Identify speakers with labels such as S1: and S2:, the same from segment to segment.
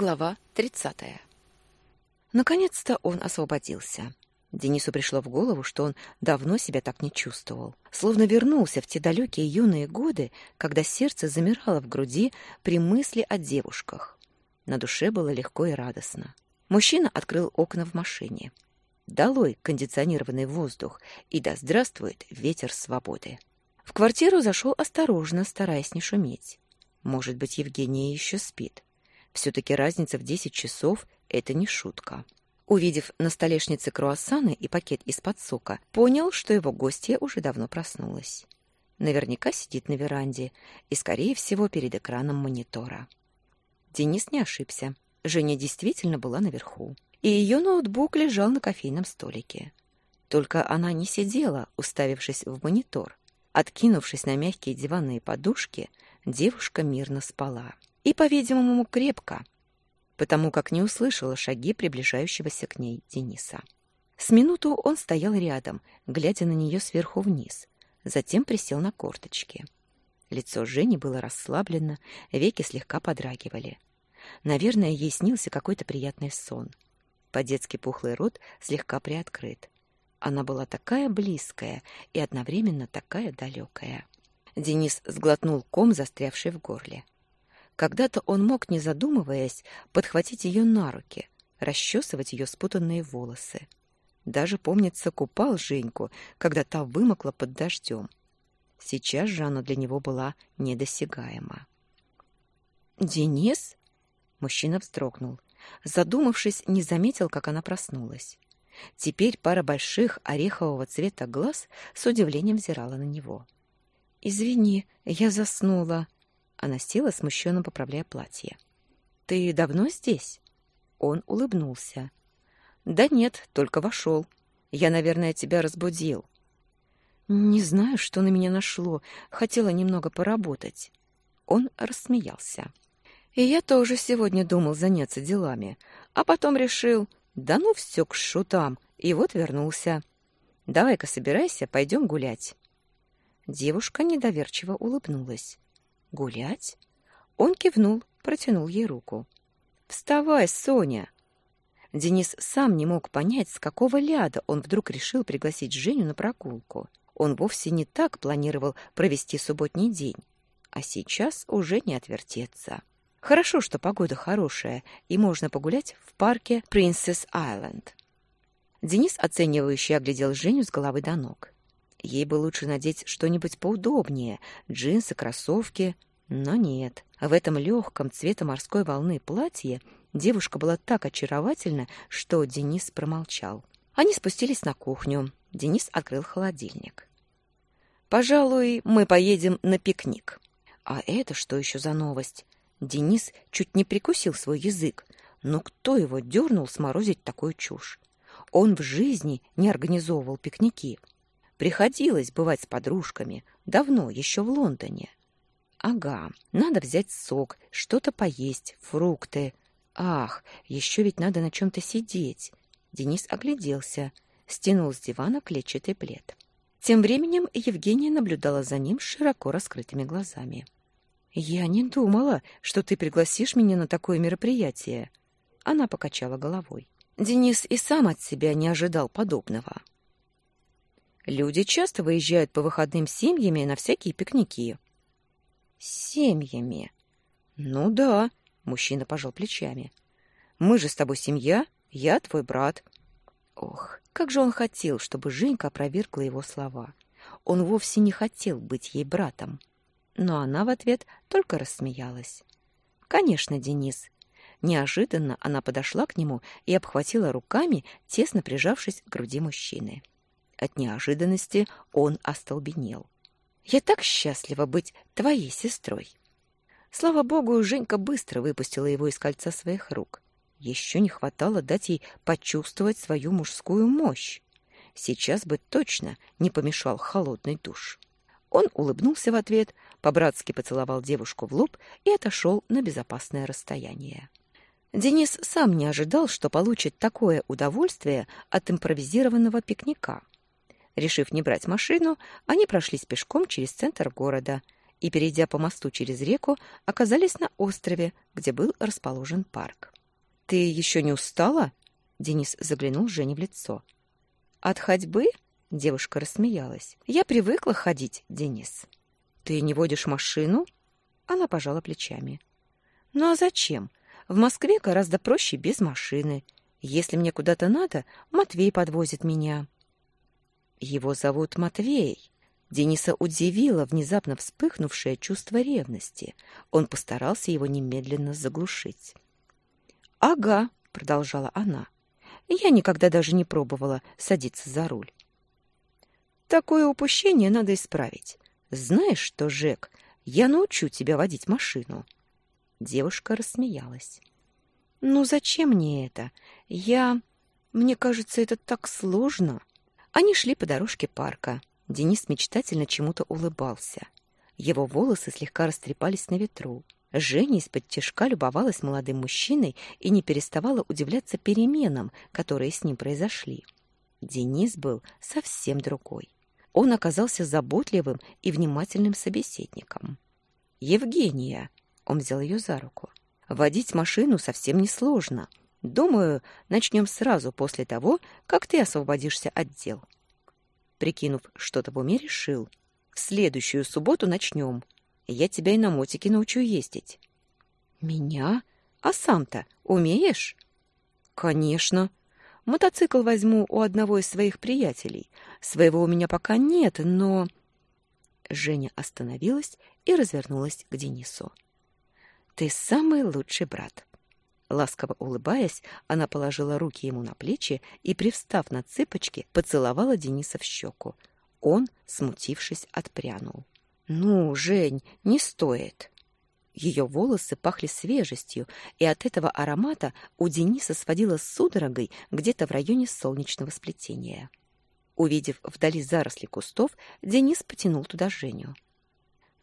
S1: Глава 30. Наконец-то он освободился. Денису пришло в голову, что он давно себя так не чувствовал. Словно вернулся в те далекие юные годы, когда сердце замирало в груди при мысли о девушках. На душе было легко и радостно. Мужчина открыл окна в машине. Долой кондиционированный воздух, и да здравствует ветер свободы. В квартиру зашел осторожно, стараясь не шуметь. Может быть, Евгения еще спит. Все-таки разница в десять часов — это не шутка. Увидев на столешнице круассаны и пакет из-под сока, понял, что его гостья уже давно проснулась. Наверняка сидит на веранде и, скорее всего, перед экраном монитора. Денис не ошибся. Женя действительно была наверху. И ее ноутбук лежал на кофейном столике. Только она не сидела, уставившись в монитор. Откинувшись на мягкие диванные подушки, девушка мирно спала и, по-видимому, крепко, потому как не услышала шаги приближающегося к ней Дениса. С минуту он стоял рядом, глядя на нее сверху вниз, затем присел на корточки. Лицо Жени было расслаблено, веки слегка подрагивали. Наверное, ей снился какой-то приятный сон. По-детски пухлый рот слегка приоткрыт. Она была такая близкая и одновременно такая далекая. Денис сглотнул ком, застрявший в горле. Когда-то он мог, не задумываясь, подхватить ее на руки, расчесывать ее спутанные волосы. Даже, помнится, купал Женьку, когда та вымокла под дождем. Сейчас же она для него была недосягаема. «Денис?» Мужчина вздрогнул. Задумавшись, не заметил, как она проснулась. Теперь пара больших орехового цвета глаз с удивлением взирала на него. «Извини, я заснула», она села, смущенно поправляя платье. «Ты давно здесь?» Он улыбнулся. «Да нет, только вошел. Я, наверное, тебя разбудил». «Не знаю, что на меня нашло. Хотела немного поработать». Он рассмеялся. «И я тоже сегодня думал заняться делами, а потом решил, да ну все к шутам, и вот вернулся. Давай-ка собирайся, пойдем гулять». Девушка недоверчиво улыбнулась. «Гулять?» Он кивнул, протянул ей руку. «Вставай, Соня!» Денис сам не мог понять, с какого ляда он вдруг решил пригласить Женю на прогулку. Он вовсе не так планировал провести субботний день. А сейчас уже не отвертеться. Хорошо, что погода хорошая, и можно погулять в парке Принцесс Айленд. Денис оценивающе оглядел Женю с головы до ног. Ей бы лучше надеть что-нибудь поудобнее, джинсы, кроссовки. Но нет. В этом легком цвета морской волны платье девушка была так очаровательна, что Денис промолчал. Они спустились на кухню. Денис открыл холодильник. «Пожалуй, мы поедем на пикник». А это что еще за новость? Денис чуть не прикусил свой язык. Но кто его дернул сморозить такую чушь? Он в жизни не организовывал пикники. Приходилось бывать с подружками, давно, еще в Лондоне. Ага, надо взять сок, что-то поесть, фрукты. Ах, еще ведь надо на чем-то сидеть. Денис огляделся, стянул с дивана клетчатый плед. Тем временем Евгения наблюдала за ним широко раскрытыми глазами. «Я не думала, что ты пригласишь меня на такое мероприятие». Она покачала головой. Денис и сам от себя не ожидал подобного. Люди часто выезжают по выходным семьями на всякие пикники. Семьями? Ну да, мужчина пожал плечами. Мы же с тобой семья, я твой брат. Ох, как же он хотел, чтобы Женька опровергла его слова. Он вовсе не хотел быть ей братом. Но она в ответ только рассмеялась. Конечно, Денис. Неожиданно она подошла к нему и обхватила руками, тесно прижавшись к груди мужчины. От неожиданности он остолбенел. «Я так счастлива быть твоей сестрой!» Слава богу, Женька быстро выпустила его из кольца своих рук. Еще не хватало дать ей почувствовать свою мужскую мощь. Сейчас бы точно не помешал холодный душ. Он улыбнулся в ответ, по-братски поцеловал девушку в лоб и отошел на безопасное расстояние. Денис сам не ожидал, что получит такое удовольствие от импровизированного пикника. Решив не брать машину, они прошлись пешком через центр города и, перейдя по мосту через реку, оказались на острове, где был расположен парк. «Ты еще не устала?» Денис заглянул Жене в лицо. «От ходьбы?» — девушка рассмеялась. «Я привыкла ходить, Денис». «Ты не водишь машину?» Она пожала плечами. «Ну а зачем? В Москве гораздо проще без машины. Если мне куда-то надо, Матвей подвозит меня». «Его зовут Матвей». Дениса удивило внезапно вспыхнувшее чувство ревности. Он постарался его немедленно заглушить. «Ага», — продолжала она. «Я никогда даже не пробовала садиться за руль». «Такое упущение надо исправить. Знаешь что, Жек, я научу тебя водить машину». Девушка рассмеялась. «Ну зачем мне это? Я... Мне кажется, это так сложно». Они шли по дорожке парка. Денис мечтательно чему-то улыбался. Его волосы слегка растрепались на ветру. Женя из-под тяжка любовалась молодым мужчиной и не переставала удивляться переменам, которые с ним произошли. Денис был совсем другой. Он оказался заботливым и внимательным собеседником. «Евгения!» — он взял ее за руку. «Водить машину совсем несложно. Думаю, начнем сразу после того, как ты освободишься от дел». Прикинув что-то в уме, решил. «В следующую субботу начнем. Я тебя и на мотике научу ездить». «Меня? А сам-то умеешь?» «Конечно. Мотоцикл возьму у одного из своих приятелей. Своего у меня пока нет, но...» Женя остановилась и развернулась к Денису. «Ты самый лучший брат. Ласково улыбаясь, она положила руки ему на плечи и, привстав на цыпочки, поцеловала Дениса в щеку. Он, смутившись, отпрянул. «Ну, Жень, не стоит!» Ее волосы пахли свежестью, и от этого аромата у Дениса сводило судорогой где-то в районе солнечного сплетения. Увидев вдали заросли кустов, Денис потянул туда Женю.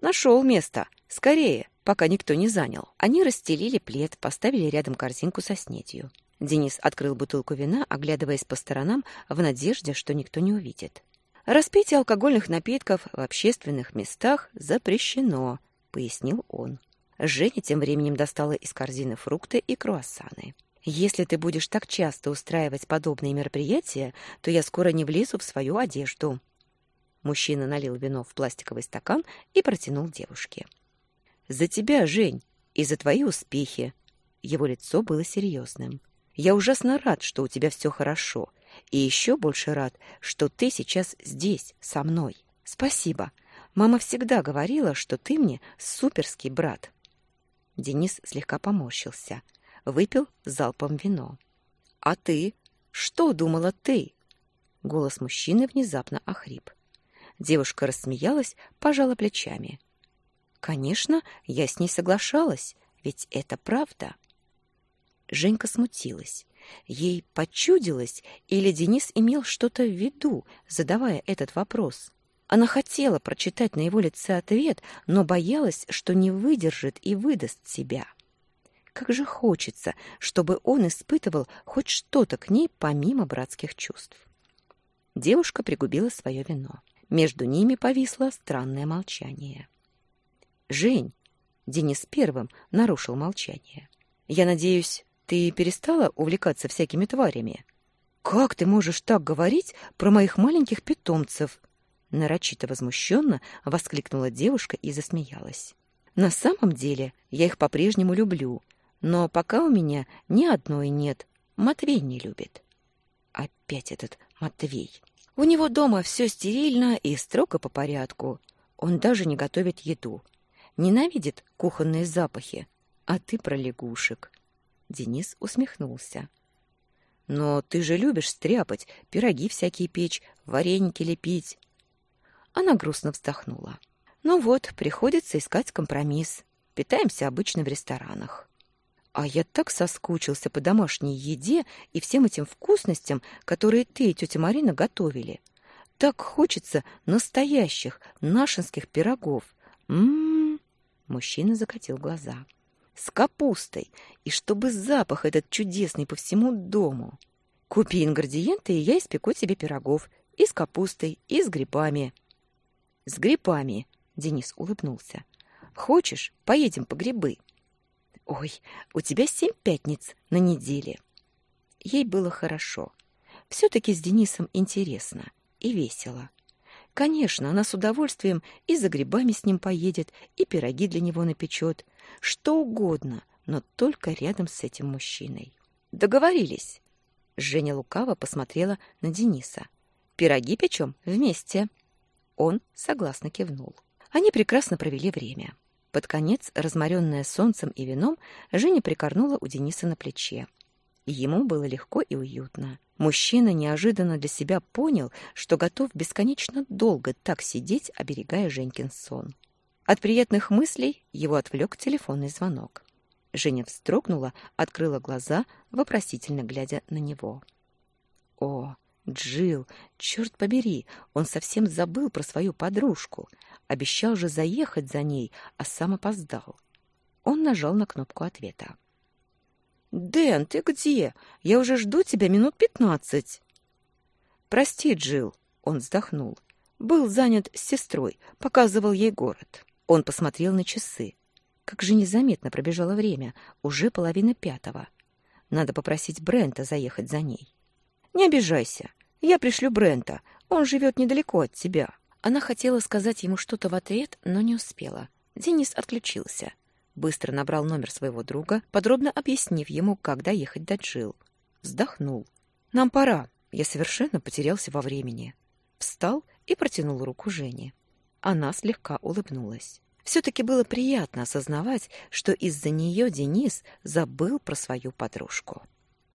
S1: «Нашел место! Скорее!» Пока никто не занял. Они расстелили плед, поставили рядом корзинку со снедью. Денис открыл бутылку вина, оглядываясь по сторонам в надежде, что никто не увидит. «Распитие алкогольных напитков в общественных местах запрещено», — пояснил он. Женя тем временем достала из корзины фрукты и круассаны. «Если ты будешь так часто устраивать подобные мероприятия, то я скоро не влезу в свою одежду». Мужчина налил вино в пластиковый стакан и протянул девушке. За тебя, Жень, и за твои успехи. Его лицо было серьезным. Я ужасно рад, что у тебя все хорошо. И еще больше рад, что ты сейчас здесь, со мной. Спасибо. Мама всегда говорила, что ты мне суперский брат. Денис слегка поморщился. Выпил залпом вино. А ты? Что думала ты? Голос мужчины внезапно охрип. Девушка рассмеялась, пожала плечами. — Конечно, я с ней соглашалась, ведь это правда. Женька смутилась. Ей почудилось, или Денис имел что-то в виду, задавая этот вопрос. Она хотела прочитать на его лице ответ, но боялась, что не выдержит и выдаст себя. Как же хочется, чтобы он испытывал хоть что-то к ней помимо братских чувств. Девушка пригубила свое вино. Между ними повисло странное молчание. Жень, Денис первым нарушил молчание. Я надеюсь, ты перестала увлекаться всякими тварями? Как ты можешь так говорить про моих маленьких питомцев? Нарочито возмущенно воскликнула девушка и засмеялась. На самом деле я их по-прежнему люблю, но пока у меня ни одной нет. Матвей не любит. Опять этот Матвей. У него дома все стерильно и строго по порядку. Он даже не готовит еду ненавидит кухонные запахи, а ты про лягушек. Денис усмехнулся. Но ты же любишь стряпать, пироги всякие печь, вареники лепить. Она грустно вздохнула. Ну вот, приходится искать компромисс. Питаемся обычно в ресторанах. А я так соскучился по домашней еде и всем этим вкусностям, которые ты и тетя Марина готовили. Так хочется настоящих нашинских пирогов. М-м-м. Мужчина закатил глаза. С капустой, и чтобы запах этот чудесный по всему дому. Купи ингредиенты, и я испеку тебе пирогов. И с капустой, и с грибами. С грибами, Денис улыбнулся. «Хочешь, поедем по грибы?» «Ой, у тебя семь пятниц на неделе». Ей было хорошо. Все-таки с Денисом интересно и весело. Конечно, она с удовольствием и за грибами с ним поедет, и пироги для него напечет. Что угодно, но только рядом с этим мужчиной. Договорились. Женя лукаво посмотрела на Дениса. «Пироги печем вместе». Он согласно кивнул. Они прекрасно провели время. Под конец, разморенная солнцем и вином, Женя прикорнула у Дениса на плече. Ему было легко и уютно. Мужчина неожиданно для себя понял, что готов бесконечно долго так сидеть, оберегая Женькин сон. От приятных мыслей его отвлек телефонный звонок. Женя вздрогнула, открыла глаза, вопросительно глядя на него. О, Джил, черт побери, он совсем забыл про свою подружку. Обещал же заехать за ней, а сам опоздал. Он нажал на кнопку ответа. «Дэн, ты где? Я уже жду тебя минут пятнадцать». «Прости, Джил, он вздохнул. «Был занят с сестрой, показывал ей город». Он посмотрел на часы. Как же незаметно пробежало время, уже половина пятого. Надо попросить Брента заехать за ней. «Не обижайся, я пришлю Брента, он живет недалеко от тебя». Она хотела сказать ему что-то в ответ, но не успела. Денис отключился быстро набрал номер своего друга, подробно объяснив ему, как доехать до Джил. Вздохнул. «Нам пора. Я совершенно потерялся во времени». Встал и протянул руку Жене. Она слегка улыбнулась. Все-таки было приятно осознавать, что из-за нее Денис забыл про свою подружку.